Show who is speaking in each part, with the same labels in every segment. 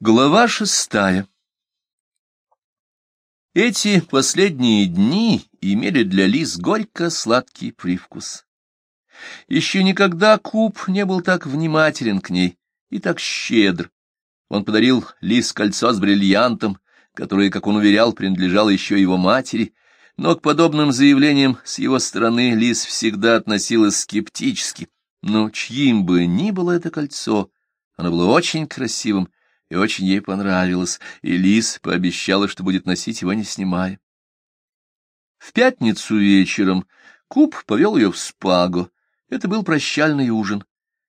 Speaker 1: Глава шестая Эти последние дни имели для Лиз горько-сладкий привкус. Еще никогда Куб не был так внимателен к ней и так щедр. Он подарил Лиз кольцо с бриллиантом, которое, как он уверял, принадлежало еще его матери, но к подобным заявлениям с его стороны Лиз всегда относилась скептически. Но чьим бы ни было это кольцо, оно было очень красивым, и очень ей понравилось, и Лис пообещала, что будет носить его, не снимая. В пятницу вечером Куб повел ее в спагу. Это был прощальный ужин,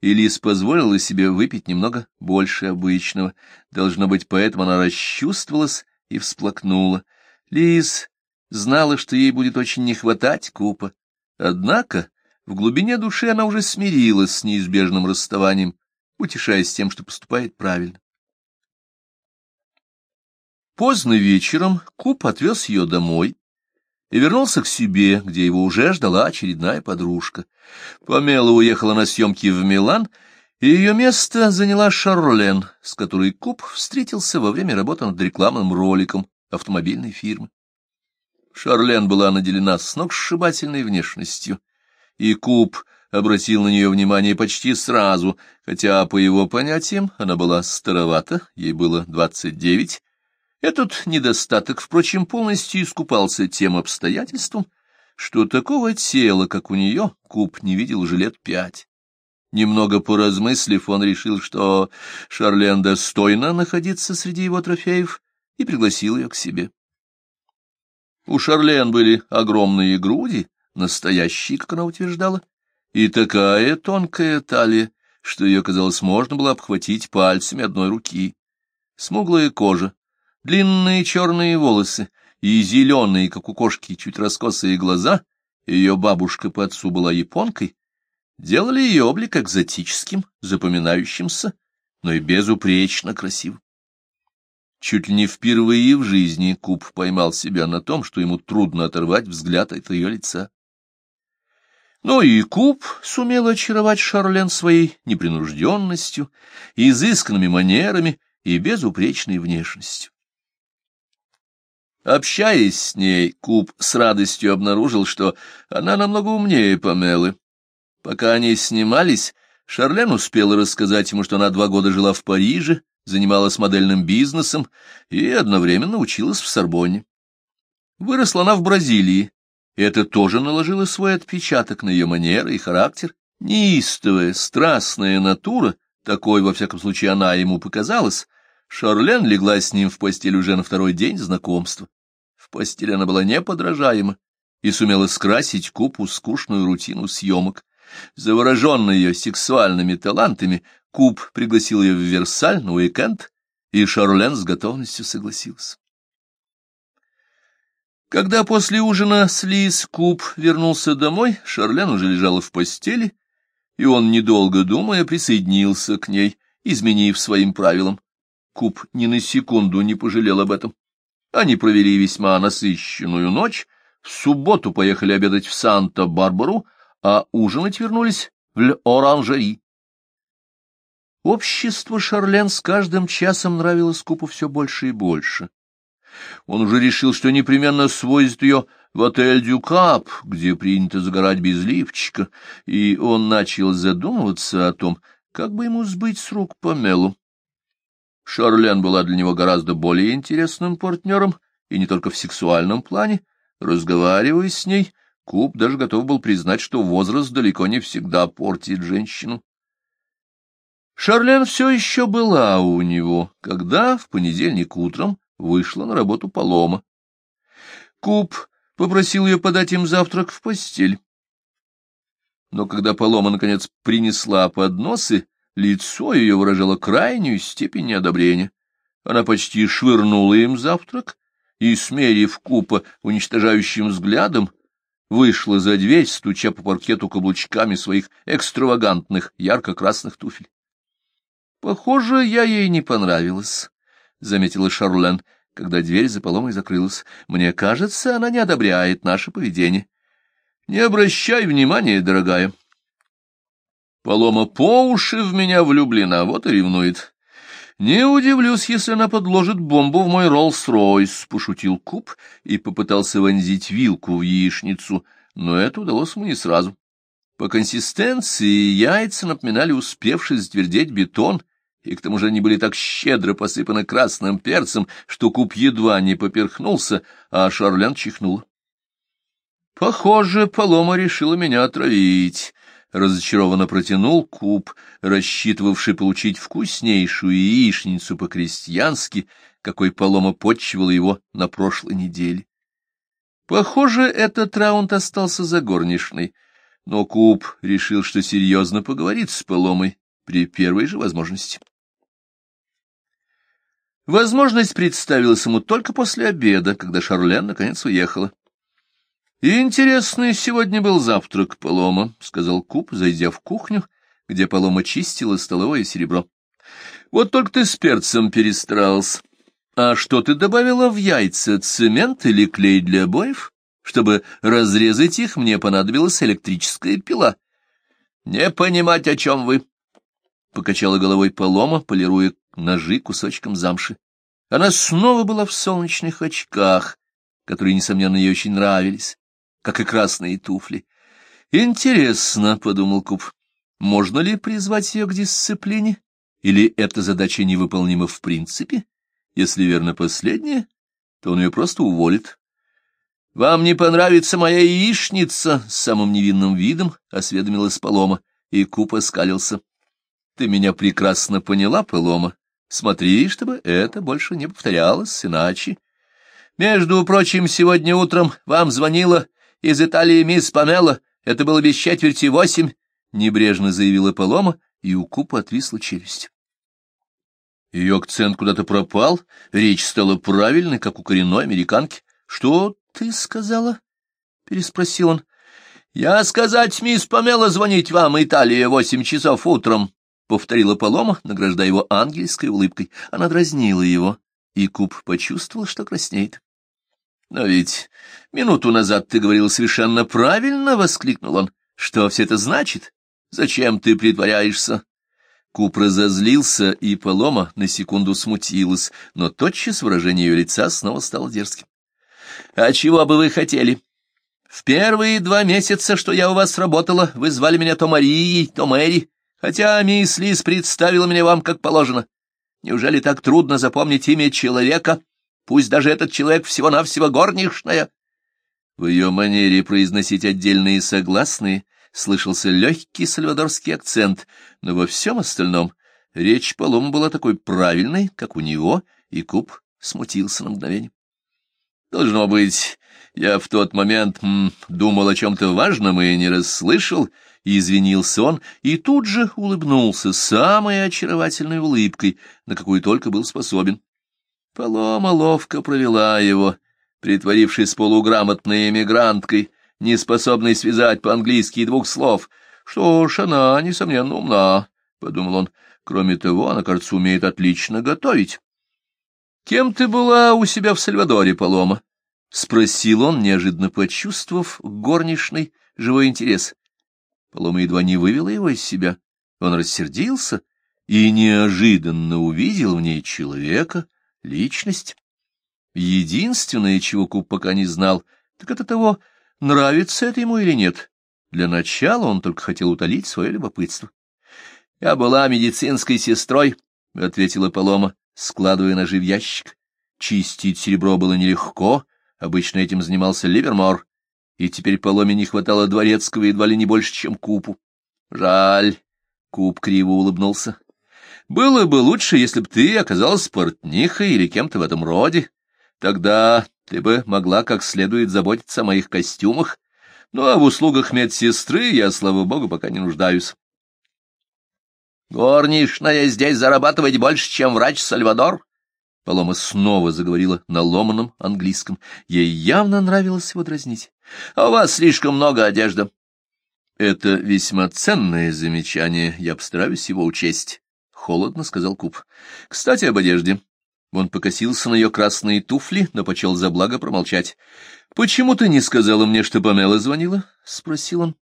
Speaker 1: и Лис позволила себе выпить немного больше обычного. Должно быть, поэтому она расчувствовалась и всплакнула. Лис знала, что ей будет очень не хватать Купа. Однако в глубине души она уже смирилась с неизбежным расставанием, утешаясь тем, что поступает правильно. Поздно вечером Куб отвез ее домой и вернулся к себе, где его уже ждала очередная подружка. Памела уехала на съемки в Милан, и ее место заняла Шарлен, с которой Куб встретился во время работы над рекламным роликом автомобильной фирмы. Шарлен была наделена сногсшибательной внешностью, и Куб обратил на нее внимание почти сразу, хотя, по его понятиям, она была старовата, ей было двадцать девять, этот недостаток, впрочем, полностью искупался тем обстоятельством, что такого тела, как у нее, Куб не видел уже лет пять. Немного поразмыслив, он решил, что Шарлен достойна находиться среди его трофеев, и пригласил ее к себе. У Шарлен были огромные груди, настоящие, как она утверждала, и такая тонкая талия, что ее, казалось, можно было обхватить пальцами одной руки. Смуглая кожа, длинные черные волосы и зеленые, как у кошки, чуть раскосые глаза, ее бабушка по отцу была японкой, делали ее облик экзотическим, запоминающимся, но и безупречно красивым. Чуть ли не впервые в жизни Куб поймал себя на том, что ему трудно оторвать взгляд от ее лица. Но и Куб сумел очаровать Шарлен своей непринужденностью, изысканными манерами и безупречной внешностью. Общаясь с ней, Куб с радостью обнаружил, что она намного умнее Памелы. Пока они снимались, Шарлен успела рассказать ему, что она два года жила в Париже, занималась модельным бизнесом и одновременно училась в Сорбонне. Выросла она в Бразилии, и это тоже наложило свой отпечаток на ее манеры и характер. Неистовая, страстная натура, такой, во всяком случае, она ему показалась, Шарлен легла с ним в постель уже на второй день знакомства. В постели она была неподражаема и сумела скрасить купу скучную рутину съемок. Завороженный ее сексуальными талантами, Куб пригласил ее в Версаль на уикенд, и Шарлен с готовностью согласился. Когда после ужина с Лиз Куб вернулся домой, Шарлен уже лежала в постели, и он, недолго думая, присоединился к ней, изменив своим правилам. Куб ни на секунду не пожалел об этом. Они провели весьма насыщенную ночь, в субботу поехали обедать в Санта-Барбару, а ужинать вернулись в Л'Оранжери. Общество Шарлен с каждым часом нравилось Купу все больше и больше. Он уже решил, что непременно свозит ее в отель «Дюкап», где принято загорать без лифчика, и он начал задумываться о том, как бы ему сбыть с рук Памелу. Шарлен была для него гораздо более интересным партнером, и не только в сексуальном плане. Разговаривая с ней, Куб даже готов был признать, что возраст далеко не всегда портит женщину. Шарлен все еще была у него, когда в понедельник утром вышла на работу Полома. Куб попросил ее подать им завтрак в постель. Но когда Полома, наконец, принесла подносы, Лицо ее выражало крайнюю степень неодобрения. Она почти швырнула им завтрак и, смерив купа уничтожающим взглядом, вышла за дверь, стуча по паркету каблучками своих экстравагантных ярко-красных туфель. — Похоже, я ей не понравилась, — заметила Шарлен, когда дверь за поломой закрылась. — Мне кажется, она не одобряет наше поведение. — Не обращай внимания, дорогая, Полома по уши в меня влюблена, вот и ревнует. «Не удивлюсь, если она подложит бомбу в мой Роллс-Ройс», — пошутил Куб и попытался вонзить вилку в яичницу, но это удалось ему не сразу. По консистенции яйца напоминали успевший затвердеть бетон, и к тому же они были так щедро посыпаны красным перцем, что Куб едва не поперхнулся, а Шарлен чихнул. «Похоже, Полома решила меня отравить», разочарованно протянул куб, рассчитывавший получить вкуснейшую яичницу по-крестьянски, какой Полома подчивала его на прошлой неделе. Похоже, этот раунд остался за горничной, но Куб решил, что серьезно поговорит с Поломой при первой же возможности. Возможность представилась ему только после обеда, когда Шарлен наконец уехала. «Интересный сегодня был завтрак, Полома», — сказал Куб, зайдя в кухню, где Полома чистила столовое серебро. «Вот только ты с перцем перестарался. А что ты добавила в яйца, цемент или клей для обоев? Чтобы разрезать их, мне понадобилась электрическая пила». «Не понимать, о чем вы», — покачала головой Полома, полируя ножи кусочком замши. Она снова была в солнечных очках, которые, несомненно, ей очень нравились как и красные туфли. «Интересно», — подумал Куб, — «можно ли призвать ее к дисциплине? Или эта задача невыполнима в принципе? Если верно последнее, то он ее просто уволит». «Вам не понравится моя яичница?» — с самым невинным видом осведомилась Полома, и Куб оскалился. «Ты меня прекрасно поняла, Полома. Смотри, чтобы это больше не повторялось, иначе...» «Между прочим, сегодня утром вам звонила из Италии мисс Памела. Это было без четверти восемь, — небрежно заявила Полома, и у Купа отвисла челюсть. Ее акцент куда-то пропал, речь стала правильной, как у коренной американки. — Что ты сказала? — переспросил он. — Я сказать, мисс Памела, звонить вам, Италия, восемь часов утром, — повторила Полома, награждая его ангельской улыбкой. Она дразнила его, и Куб почувствовал, что краснеет. Но ведь минуту назад ты говорил совершенно правильно, — воскликнул он. Что все это значит? Зачем ты притворяешься? Куп разозлился, и Полома на секунду смутилась, но тотчас выражение ее лица снова стало дерзким. — А чего бы вы хотели? В первые два месяца, что я у вас работала, вы звали меня то Марией, то Мэри, хотя мисс Лис представила меня вам как положено. Неужели так трудно запомнить имя человека, Пусть даже этот человек всего-навсего горничная. В ее манере произносить отдельные согласные слышался легкий сальвадорский акцент, но во всем остальном речь Палома была такой правильной, как у него, и Куб смутился на мгновение. Должно быть, я в тот момент м, думал о чем-то важном и не расслышал, и извинился он, и тут же улыбнулся самой очаровательной улыбкой, на какую только был способен. Полома ловко провела его, притворившись полуграмотной эмигранткой, не способной связать по-английски двух слов. Что ж, она, несомненно, умна, — подумал он. Кроме того, она, кажется, умеет отлично готовить. — Кем ты была у себя в Сальвадоре, Полома? — спросил он, неожиданно почувствовав горничный живой интерес. Полома едва не вывела его из себя. Он рассердился и неожиданно увидел в ней человека, — личность. Единственное, чего Куб пока не знал, так это того, нравится это ему или нет. Для начала он только хотел утолить свое любопытство. — Я была медицинской сестрой, — ответила Полома, складывая ножи в ящик. Чистить серебро было нелегко, обычно этим занимался Ливермор, и теперь Поломе не хватало дворецкого едва ли не больше, чем Купу. Жаль, — Куб криво улыбнулся. Было бы лучше, если бы ты оказалась портнихой или кем-то в этом роде. Тогда ты бы могла как следует заботиться о моих костюмах. Ну, а в услугах медсестры я, слава богу, пока не нуждаюсь. Горничная здесь зарабатывать больше, чем врач Сальвадор. Полома снова заговорила на ломаном английском. Ей явно нравилось его дразнить. — А у вас слишком много одежды. — Это весьма ценное замечание, я постараюсь его учесть холодно сказал Куб. — Кстати, об одежде. Он покосился на ее красные туфли, но почел за благо промолчать. — Почему ты не сказала мне, что Памела звонила? — спросил он.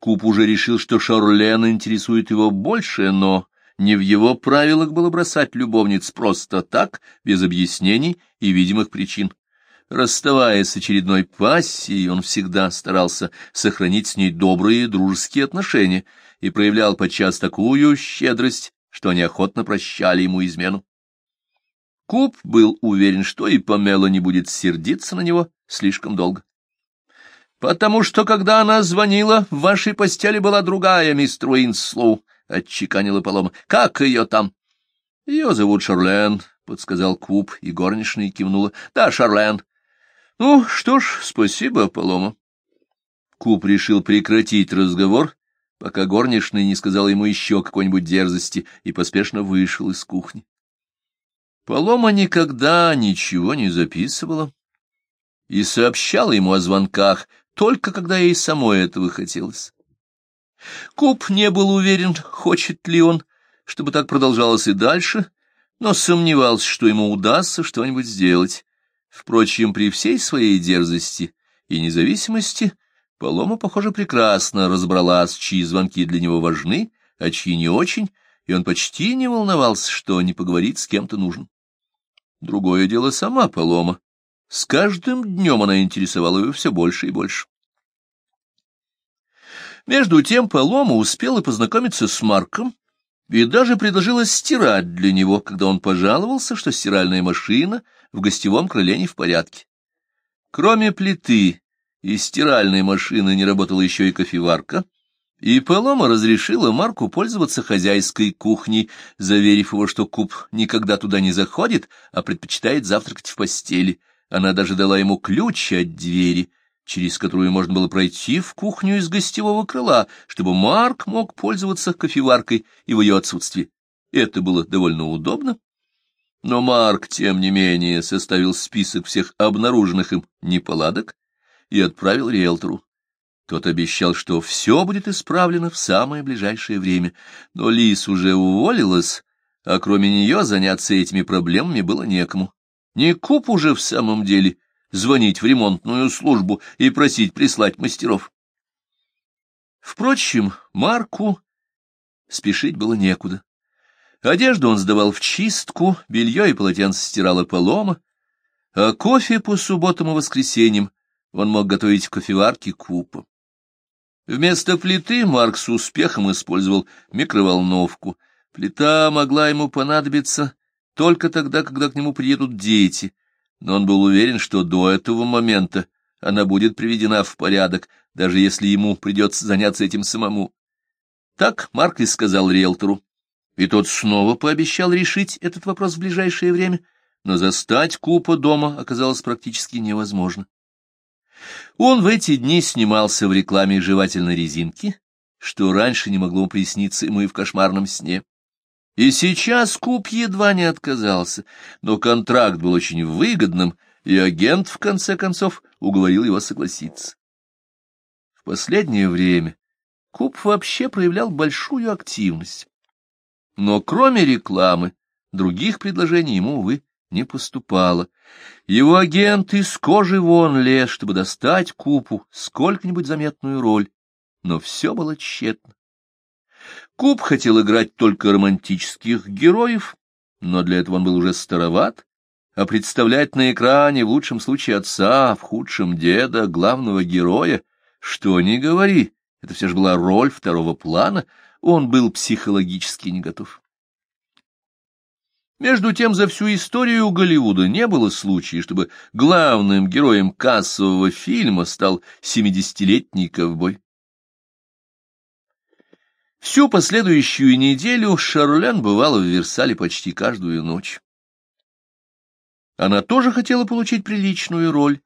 Speaker 1: Куб уже решил, что Шарлен интересует его больше, но Не в его правилах было бросать любовниц просто так, без объяснений и видимых причин. Расставаясь с очередной пассией, он всегда старался сохранить с ней добрые дружеские отношения и проявлял подчас такую щедрость, что они охотно прощали ему измену. Куб был уверен, что и Памела не будет сердиться на него слишком долго. «Потому что, когда она звонила, в вашей постели была другая, мистер Уинслоу», — отчеканила Полома. «Как ее там?» «Ее зовут Шарлен», — подсказал Куб, и горничная кивнула. «Да, Шарлен». «Ну, что ж, спасибо, Полома». Куб решил прекратить разговор, пока горничная не сказала ему еще какой-нибудь дерзости, и поспешно вышел из кухни. Полома никогда ничего не записывала и сообщала ему о звонках, только когда ей самой этого хотелось. Куб не был уверен, хочет ли он, чтобы так продолжалось и дальше, но сомневался, что ему удастся что-нибудь сделать. Впрочем, при всей своей дерзости и независимости Полома, похоже, прекрасно разобралась, чьи звонки для него важны, а чьи не очень, и он почти не волновался, что не поговорить с кем-то нужен. Другое дело сама Полома. С каждым днем она интересовала его все больше и больше. Между тем Палома успела познакомиться с Марком и даже предложила стирать для него, когда он пожаловался, что стиральная машина в гостевом крыле не в порядке. Кроме плиты и стиральной машины не работала еще и кофеварка, и Палома разрешила Марку пользоваться хозяйской кухней, заверив его, что Куб никогда туда не заходит, а предпочитает завтракать в постели. Она даже дала ему ключ от двери — через которую можно было пройти в кухню из гостевого крыла, чтобы Марк мог пользоваться кофеваркой и в ее отсутствии. Это было довольно удобно. Но Марк, тем не менее, составил список всех обнаруженных им неполадок и отправил риэлтору. Тот обещал, что все будет исправлено в самое ближайшее время, но Лис уже уволилась, а кроме нее заняться этими проблемами было некому. Не Куб уже в самом деле звонить в ремонтную службу и просить прислать мастеров. Впрочем, Марку спешить было некуда. Одежду он сдавал в чистку, белье и полотенце стирала полома, а кофе по субботам и воскресеньям он мог готовить в кофеварке купа. Вместо плиты Марк с успехом использовал микроволновку. Плита могла ему понадобиться только тогда, когда к нему приедут дети — но он был уверен, что до этого момента она будет приведена в порядок, даже если ему придется заняться этим самому. Так Марк и сказал риэлтору. И тот снова пообещал решить этот вопрос в ближайшее время, но застать Купа дома оказалось практически невозможно. Он в эти дни снимался в рекламе жевательной резинки, что раньше не могло присниться ему и в кошмарном сне. И сейчас Куб едва не отказался, но контракт был очень выгодным, и агент, в конце концов, уговорил его согласиться. В последнее время Куб вообще проявлял большую активность. Но кроме рекламы, других предложений ему, увы, не поступало. Его агент из кожи вон лез, чтобы достать Купу сколько-нибудь заметную роль, но все было тщетно. Куб хотел играть только романтических героев, но для этого он был уже староват, а представлять на экране в лучшем случае отца, в худшем деда, главного героя, что ни говори, это все же была роль второго плана, он был психологически не готов. Между тем, за всю историю Голливуда не было случая, чтобы главным героем кассового фильма стал семидесятилетний ковбой. Всю последующую неделю Шарлен бывала в Версале почти каждую ночь. Она тоже хотела получить приличную роль,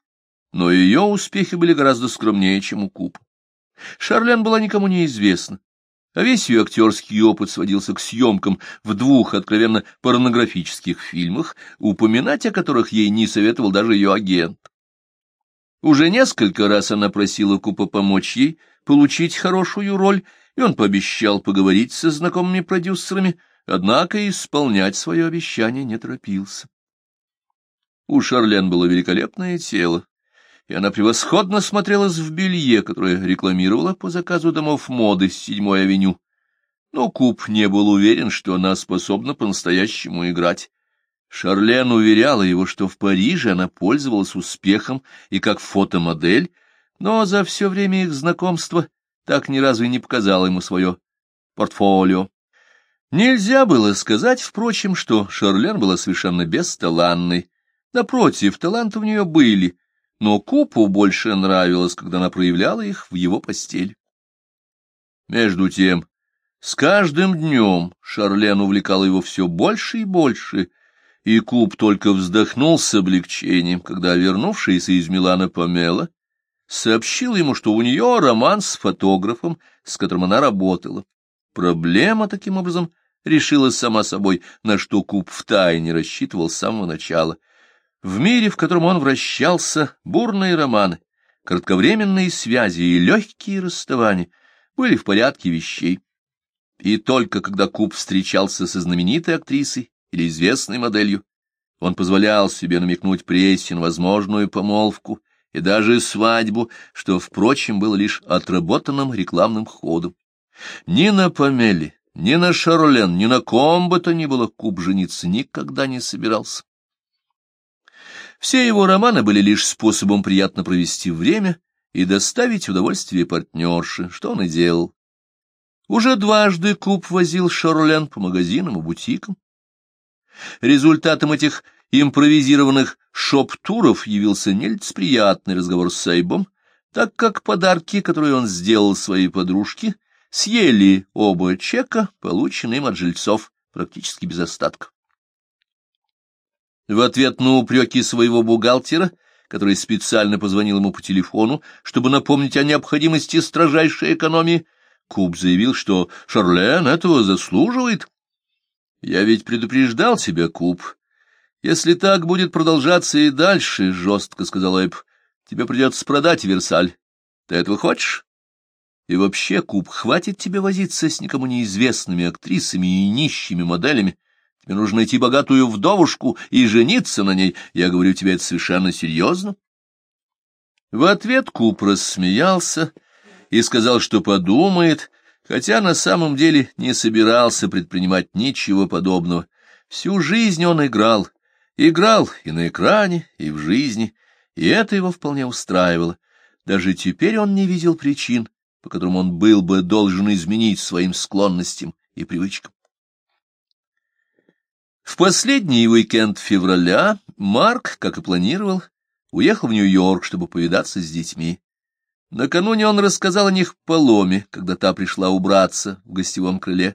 Speaker 1: но ее успехи были гораздо скромнее, чем у Куб. Шарлен была никому не известна, а весь ее актерский опыт сводился к съемкам в двух откровенно порнографических фильмах, упоминать о которых ей не советовал даже ее агент. Уже несколько раз она просила Купа помочь ей получить хорошую роль, и он пообещал поговорить со знакомыми продюсерами, однако исполнять свое обещание не торопился. У Шарлен было великолепное тело, и она превосходно смотрелась в белье, которое рекламировала по заказу домов моды с седьмой авеню. но Куб не был уверен, что она способна по-настоящему играть. Шарлен уверяла его, что в Париже она пользовалась успехом и как фотомодель, но за все время их знакомства так ни разу и не показала ему свое портфолио. Нельзя было сказать, впрочем, что Шарлен была совершенно бесталанной. Напротив, таланты у нее были, но Купу больше нравилось, когда она проявляла их в его постель. Между тем, с каждым днем Шарлен увлекала его все больше и больше, и Куб только вздохнул с облегчением, когда вернувшаяся из Милана Памела сообщил ему, что у нее роман с фотографом, с которым она работала. Проблема, таким образом, решилась сама собой, на что Куб втайне рассчитывал с самого начала. В мире, в котором он вращался, бурные романы, кратковременные связи и легкие расставания были в порядке вещей. И только когда Куб встречался со знаменитой актрисой или известной моделью, он позволял себе намекнуть прессе на возможную помолвку и даже свадьбу, что, впрочем, было лишь отработанным рекламным ходом. Ни на Памеле, ни на Шарлен, ни на ком бы то ни было Куб жениться никогда не собирался. Все его романы были лишь способом приятно провести время и доставить удовольствие партнерши, что он и делал. Уже дважды Куб возил Шарлен по магазинам и бутикам. Результатом этих импровизированных шоп-туров явился нелицеприятный разговор с Сейбом, так как подарки, которые он сделал своей подружке, съели оба чека, полученные им от жильцов, практически без остатка. В ответ на упреки своего бухгалтера, который специально позвонил ему по телефону, чтобы напомнить о необходимости строжайшей экономии, Куб заявил, что Шарлен этого заслуживает. «Я ведь предупреждал тебя, Куб. Если так будет продолжаться и дальше, — жестко сказал Эб, — тебе придется продать Версаль. Ты этого хочешь?» И вообще, Куб, хватит тебе возиться с никому неизвестными актрисами и нищими моделями. Тебе нужно найти богатую вдовушку и жениться на ней. Я говорю тебе это совершенно серьезно. В ответ Куб рассмеялся и сказал, что подумает, хотя на самом деле не собирался предпринимать ничего подобного. Всю жизнь он играл, играл и на экране, и в жизни, и это его вполне устраивало. Даже теперь он не видел причин, по которым он был бы должен изменить своим склонностям и привычкам. Последний уикенд февраля Марк, как и планировал, уехал в Нью-Йорк, чтобы повидаться с детьми. Накануне он рассказал о них Поломе, когда та пришла убраться в гостевом крыле.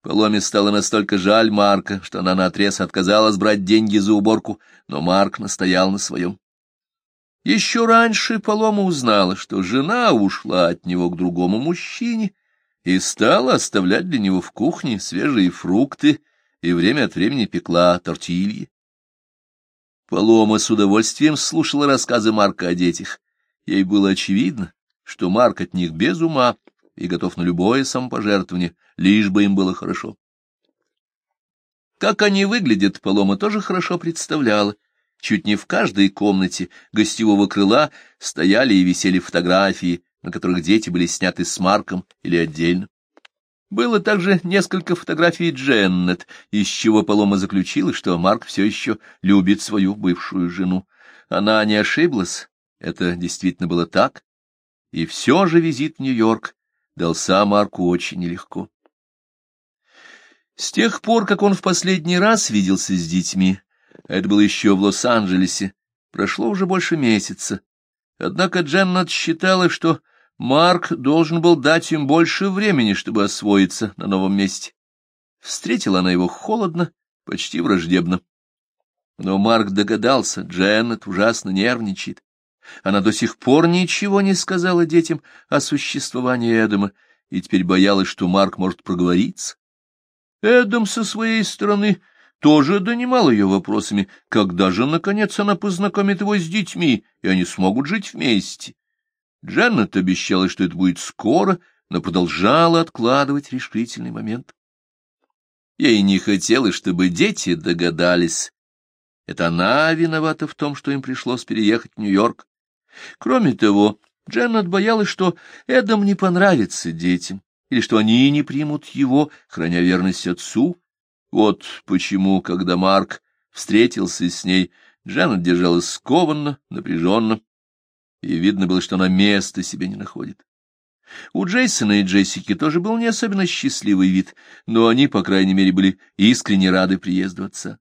Speaker 1: Поломе стало настолько жаль Марка, что она наотрез отказалась брать деньги за уборку, но Марк настоял на своем. Еще раньше Полома узнала, что жена ушла от него к другому мужчине и стала оставлять для него в кухне свежие фрукты и время от времени пекла тортильи. Полома с удовольствием слушала рассказы Марка о детях. Ей было очевидно, что Марк от них без ума и готов на любое самопожертвование, лишь бы им было хорошо. Как они выглядят, Полома тоже хорошо представляла, Чуть не в каждой комнате гостевого крыла стояли и висели фотографии, на которых дети были сняты с Марком или отдельно. Было также несколько фотографий Дженнет, из чего Полома заключила, что Марк все еще любит свою бывшую жену. Она не ошиблась, это действительно было так. И все же визит в Нью-Йорк дался Марку очень нелегко. С тех пор, как он в последний раз виделся с детьми, это было еще в Лос-Анджелесе. Прошло уже больше месяца. Однако Дженнет считала, что Марк должен был дать им больше времени, чтобы освоиться на новом месте. Встретила она его холодно, почти враждебно. Но Марк догадался, Дженнет ужасно нервничает. Она до сих пор ничего не сказала детям о существовании Эдама, и теперь боялась, что Марк может проговориться. Эдам со своей стороны тоже донимал ее вопросами, когда же, наконец, она познакомит его с детьми, и они смогут жить вместе. Дженнет обещала, что это будет скоро, но продолжала откладывать решительный момент. Ей не хотелось, чтобы дети догадались. Это она виновата в том, что им пришлось переехать в Нью-Йорк. Кроме того, Дженнет боялась, что Эдам не понравится детям, или что они не примут его, храня верность отцу. Вот почему, когда Марк встретился с ней, Джанет держалась скованно, напряженно, и видно было, что она места себе не находит. У Джейсона и Джессики тоже был не особенно счастливый вид, но они, по крайней мере, были искренне рады приезду отца.